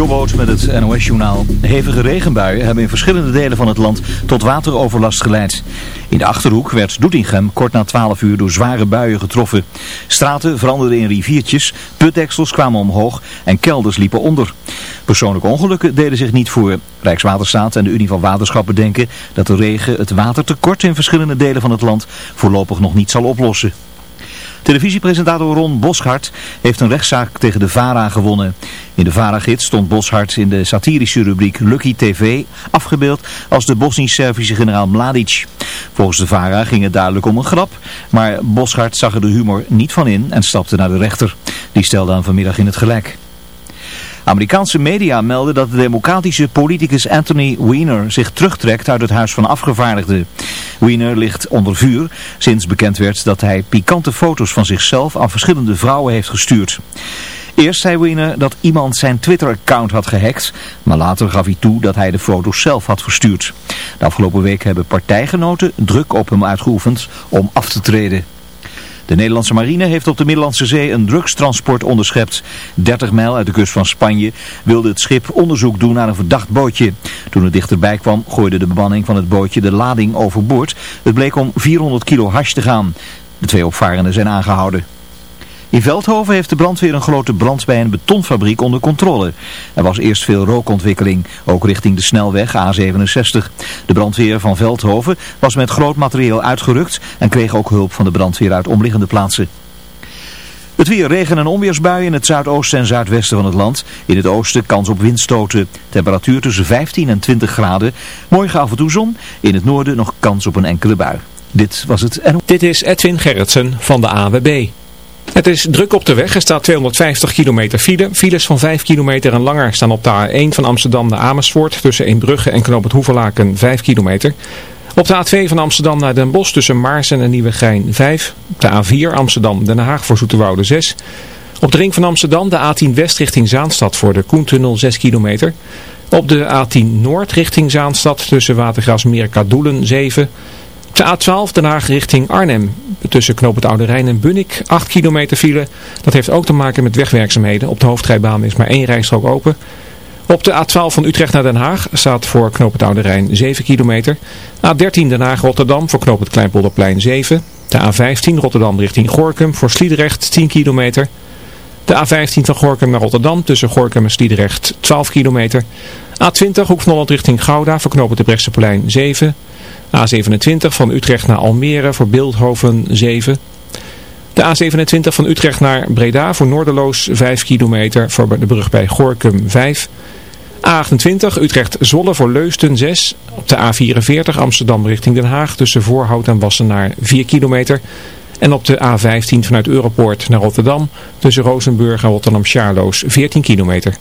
Jobboot met het NOS-journaal. Hevige regenbuien hebben in verschillende delen van het land tot wateroverlast geleid. In de Achterhoek werd Doetinchem kort na 12 uur door zware buien getroffen. Straten veranderden in riviertjes, putdeksels kwamen omhoog en kelders liepen onder. Persoonlijke ongelukken deden zich niet voor. Rijkswaterstaat en de Unie van Waterschappen denken dat de regen het watertekort in verschillende delen van het land voorlopig nog niet zal oplossen. Televisiepresentator Ron Boschart heeft een rechtszaak tegen de VARA gewonnen. In de VARA-gids stond Boschart in de satirische rubriek Lucky TV afgebeeld als de Bosnisch-Servische generaal Mladic. Volgens de VARA ging het duidelijk om een grap, maar Boschart zag er de humor niet van in en stapte naar de rechter. Die stelde aan vanmiddag in het gelijk. Amerikaanse media melden dat de democratische politicus Anthony Weiner zich terugtrekt uit het Huis van Afgevaardigden. Weiner ligt onder vuur sinds bekend werd dat hij pikante foto's van zichzelf aan verschillende vrouwen heeft gestuurd. Eerst zei Weiner dat iemand zijn Twitter-account had gehackt, maar later gaf hij toe dat hij de foto's zelf had verstuurd. De afgelopen week hebben partijgenoten druk op hem uitgeoefend om af te treden. De Nederlandse marine heeft op de Middellandse Zee een drugstransport onderschept. 30 mijl uit de kust van Spanje wilde het schip onderzoek doen naar een verdacht bootje. Toen het dichterbij kwam gooide de bemanning van het bootje de lading overboord. Het bleek om 400 kilo hash te gaan. De twee opvarenden zijn aangehouden. In Veldhoven heeft de brandweer een grote brand bij een betonfabriek onder controle. Er was eerst veel rookontwikkeling, ook richting de snelweg A67. De brandweer van Veldhoven was met groot materieel uitgerukt en kreeg ook hulp van de brandweer uit omliggende plaatsen. Het weer regen- en onweersbuien in het zuidoosten en zuidwesten van het land. In het oosten kans op windstoten. Temperatuur tussen 15 en 20 graden. Morgen af en toe zon. In het noorden nog kans op een enkele bui. Dit was het. Dit is Edwin Gerritsen van de AWB. Het is druk op de weg. Er staat 250 kilometer file. Files van 5 kilometer en langer staan op de A1 van Amsterdam naar Amersfoort. Tussen Eembrugge en Knoop het Hoevelaken 5 kilometer. Op de A2 van Amsterdam naar Den Bosch tussen Maarsen en Nieuwegein 5. Op de A4 Amsterdam-Den Haag voor Zoeterwoude 6. Op de ring van Amsterdam de A10 West richting Zaanstad voor de Koentunnel 6 kilometer. Op de A10 Noord richting Zaanstad tussen Watergrasmeer Kadoelen 7 de A12 Den Haag richting Arnhem. Tussen Knoop het Oude Rijn en Bunnik 8 kilometer file. Dat heeft ook te maken met wegwerkzaamheden. Op de hoofdrijbaan is maar één rijstrook open. Op de A12 van Utrecht naar Den Haag staat voor Knoop het Oude Rijn 7 kilometer. A13 Den Haag Rotterdam voor Knoop het Kleinpolderplein 7. De A15 Rotterdam richting Gorkum voor Sliedrecht 10 kilometer. De A15 van Gorkum naar Rotterdam tussen Gorkum en Sliedrecht 12 kilometer. A20 Hoek van Holland richting Gouda voor Knoop het de Brechtseplein 7 A27 van Utrecht naar Almere voor Beeldhoven 7. De A27 van Utrecht naar Breda voor Noorderloos 5 kilometer voor de brug bij Gorkum 5. A28 Utrecht-Zolle voor Leusden 6. Op de A44 Amsterdam richting Den Haag tussen Voorhout en Wassenaar 4 kilometer. En op de A15 vanuit Europoort naar Rotterdam tussen Rozenburg en Rotterdam-Charloes 14 kilometer.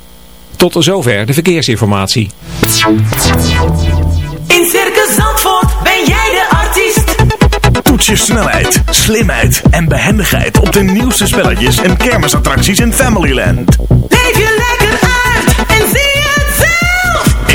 Tot zover de verkeersinformatie. In Circus Zandvoort ben jij de artiest. Toets je snelheid, slimheid en behendigheid op de nieuwste spelletjes en kermisattracties in Familyland. Leef je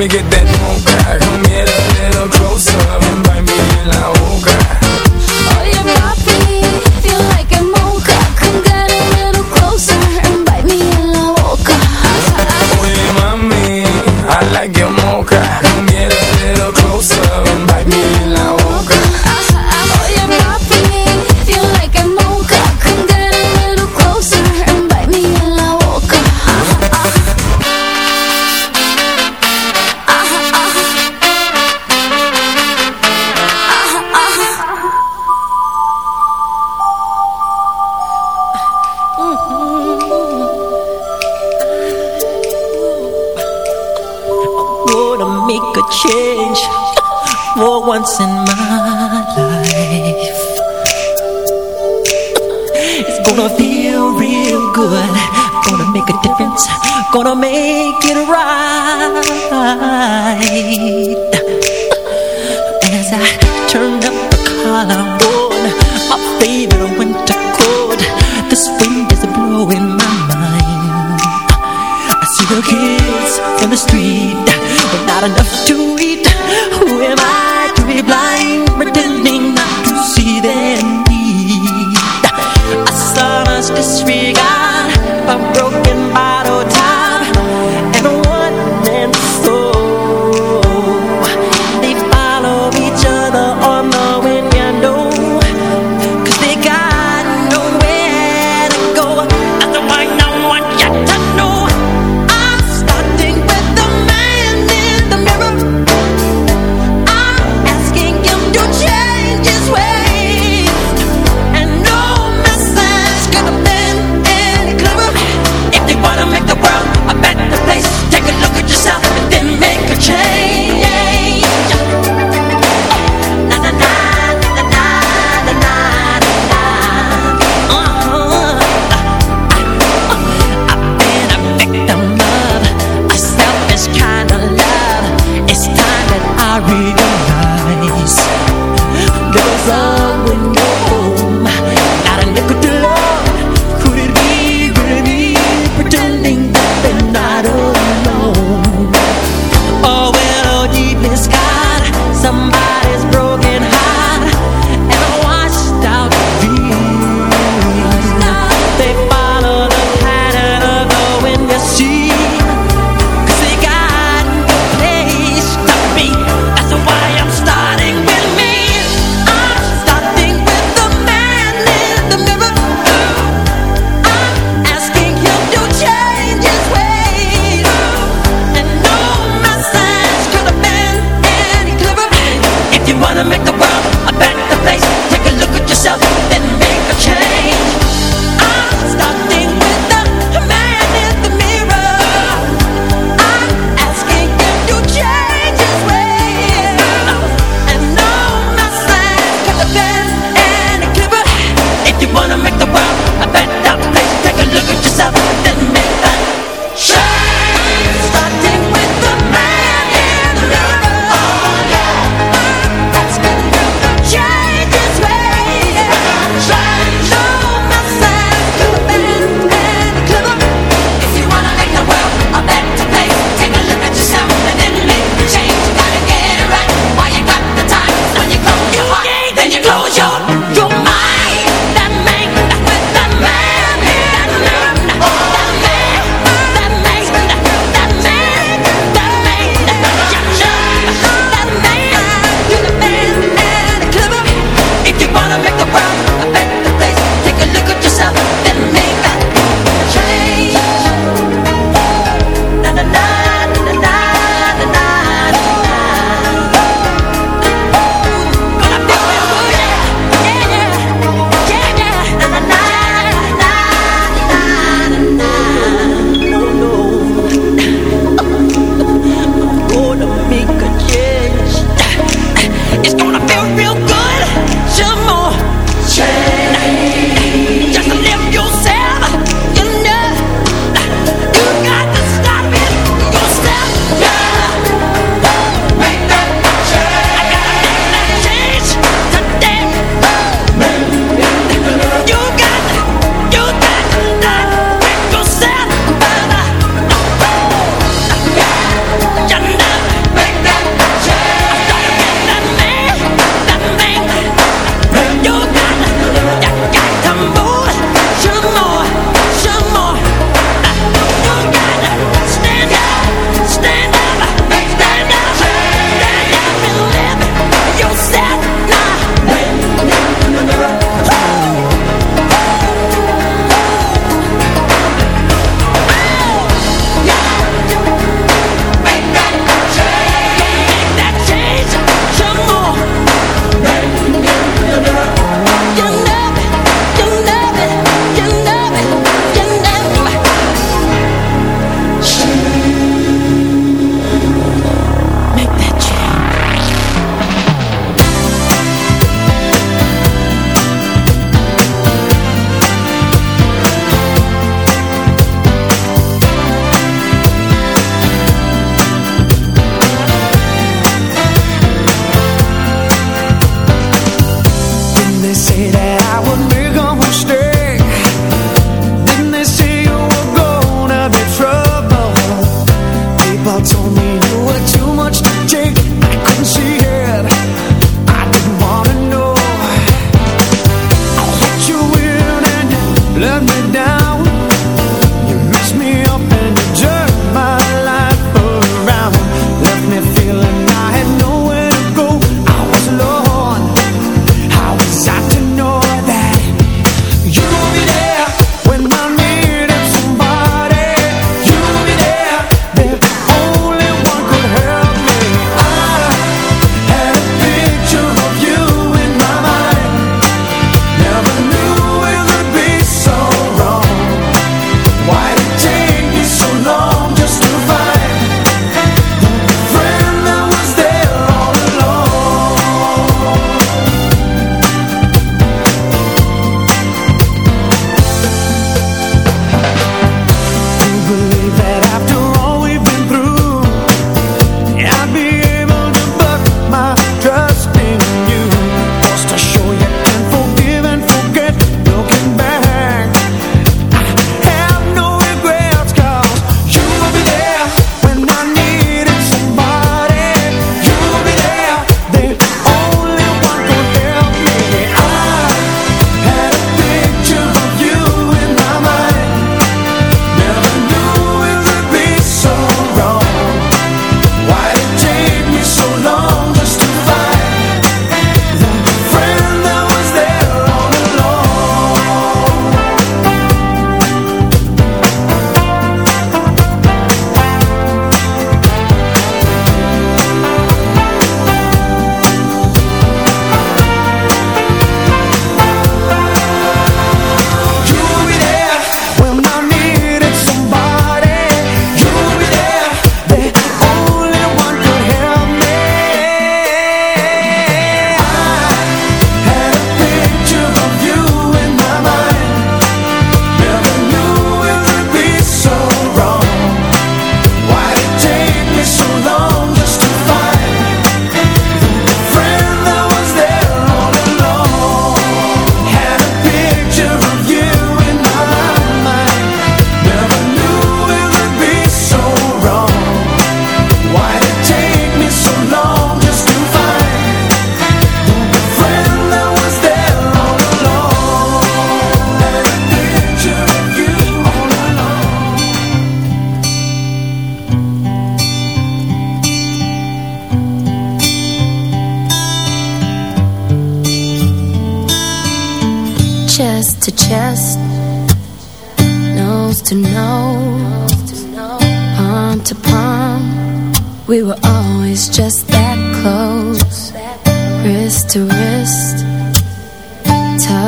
Me get that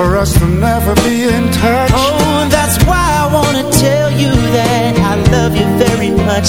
for us to never be in touch. Oh, that's why I wanna tell you that I love you very much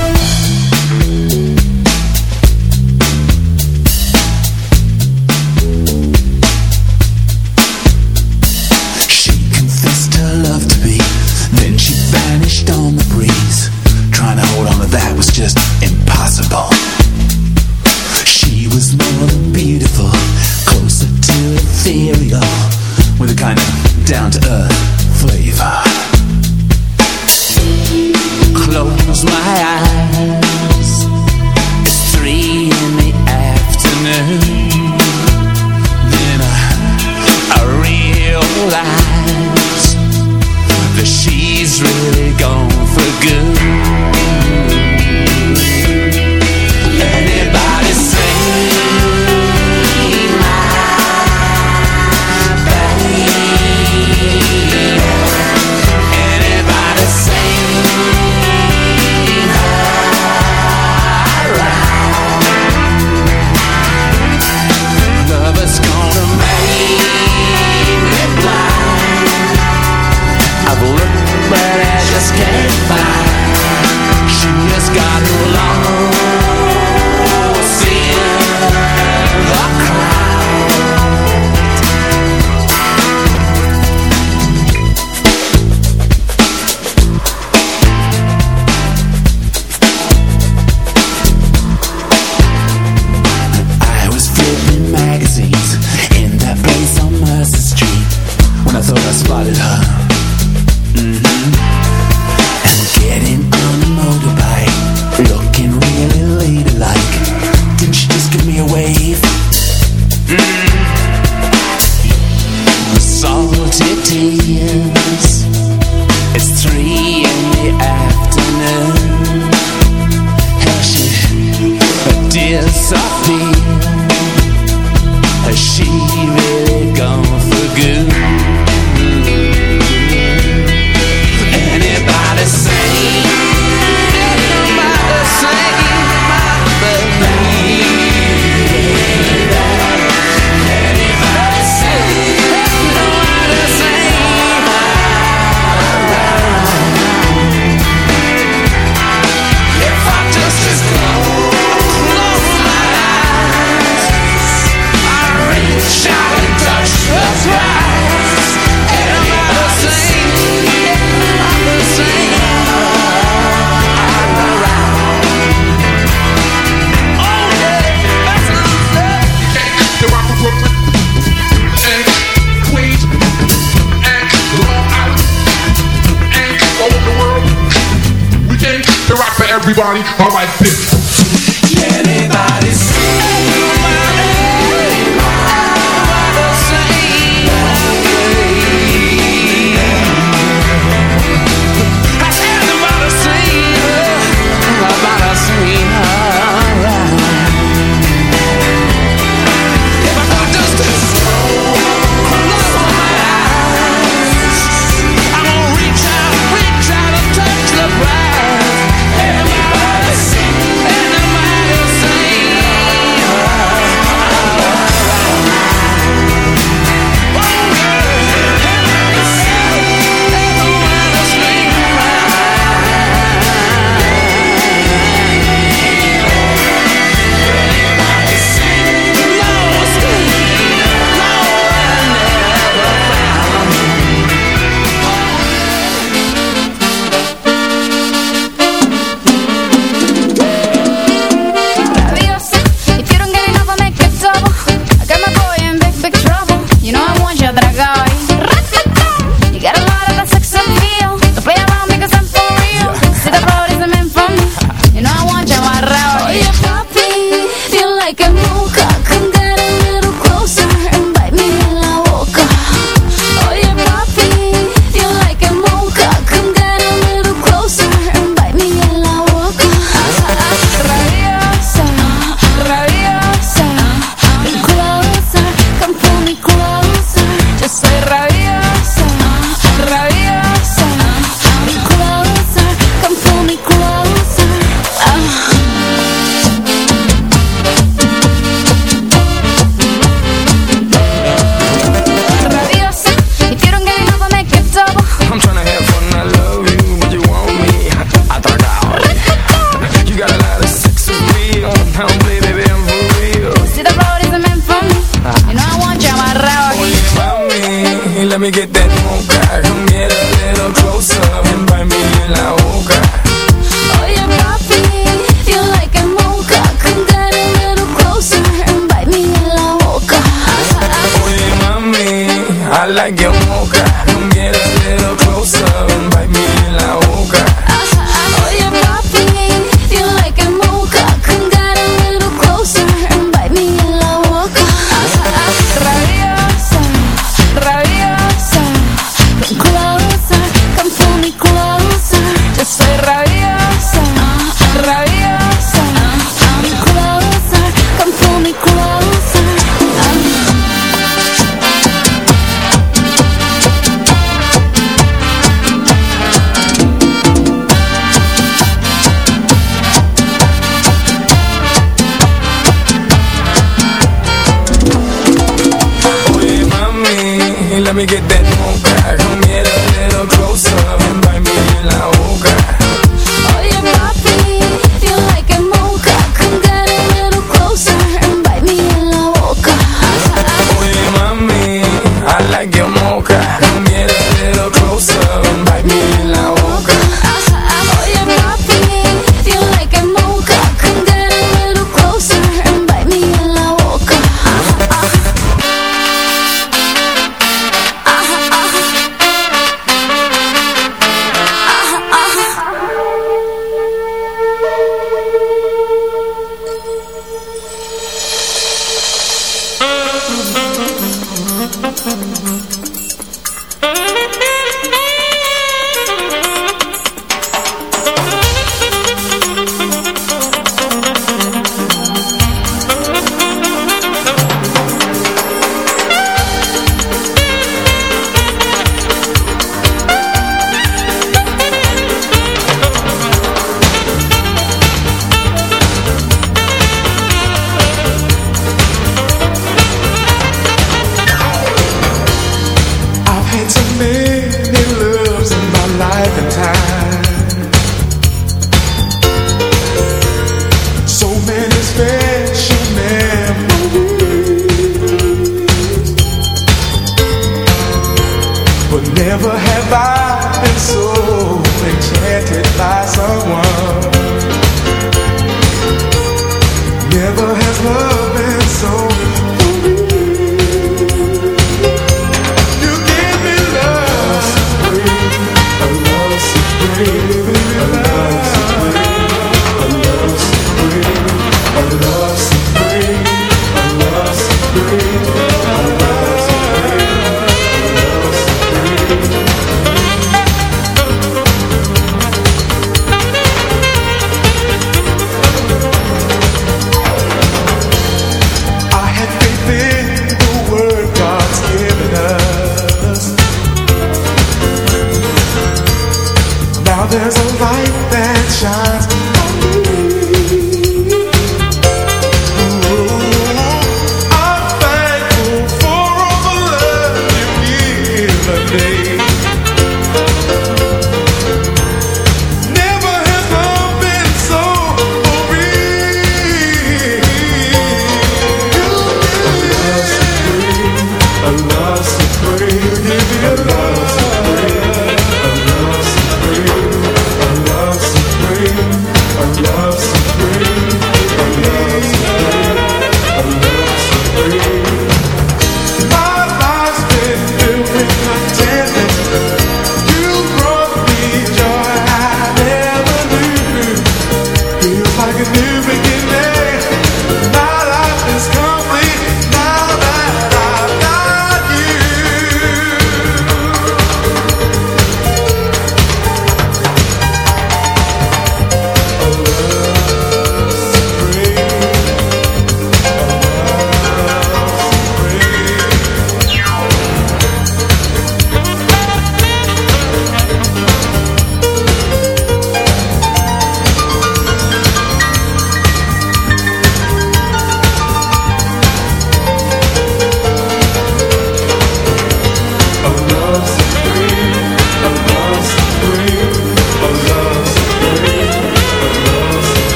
Like your mocha.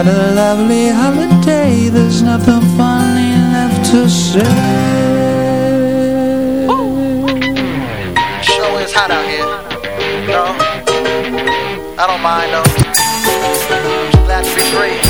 What a lovely holiday, there's nothing funny left to say. Show is hot out here. No, I don't mind though. Glad to be free.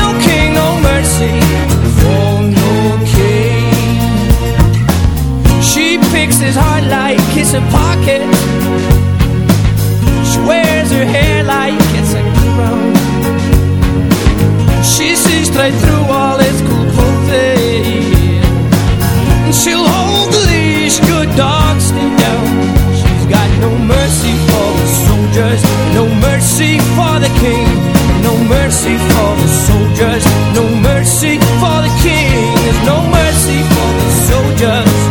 like it's pocket. She wears her hair like it's a crown. She sees straight through all his cool. And she'll hold the leash, good dogs stay down. She's got no mercy for the soldiers, no mercy for the king, no mercy for the soldiers, no mercy for the king. There's no mercy for the soldiers,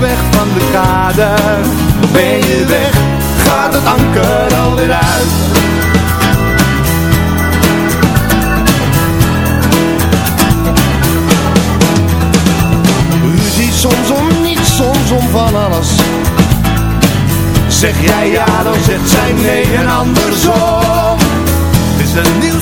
weg van de kade. Ben je weg, gaat het anker alweer uit. Ruzie soms om niets, soms om van alles. Zeg jij ja, dan zegt zij nee en andersom. Het is een nieuw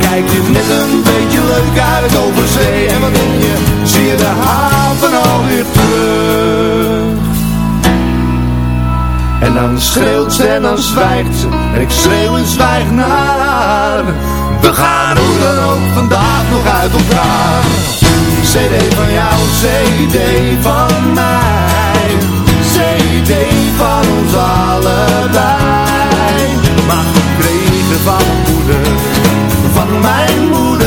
kijk je net een beetje leuk uit over zee. En wat je, zie je de haven alweer terug? En dan schreeuwt ze en dan zwijgt ze. En ik schreeuw en zwijg naar haar. We gaan hoe dan ook vandaag nog uit elkaar. CD van jou, CD van mij. CD van ons allebei. Maar gekregen van Van mijn moeder,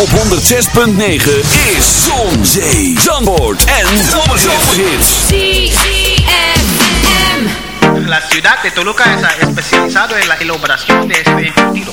op 106.9 is Zon, Zee, Zandvoort en Zomerhits. La ciudad de Toluca es especializado en la elaboración de este embutido,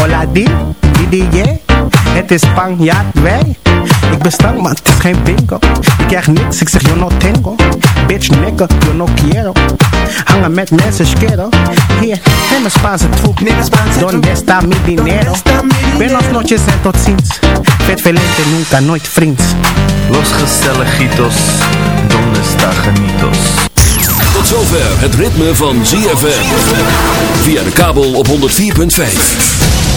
Hola di, di, di, yeah. Het is Spanjaard, wij. Ik ben stank, maar het is geen bingo. Ik krijg niks, ik zeg yo no tengo. Bitch, nigga, yo no quiero. Hangen met mensen, schero. Hier, neem een Spaanse troep. Donde está mi dinero? Buenos noches en tot ziens. Vet velente, nunca, nooit vriends. Los gezelligitos, donde está genitos? Tot zover het ritme van ZFM. Via de kabel op 104.5.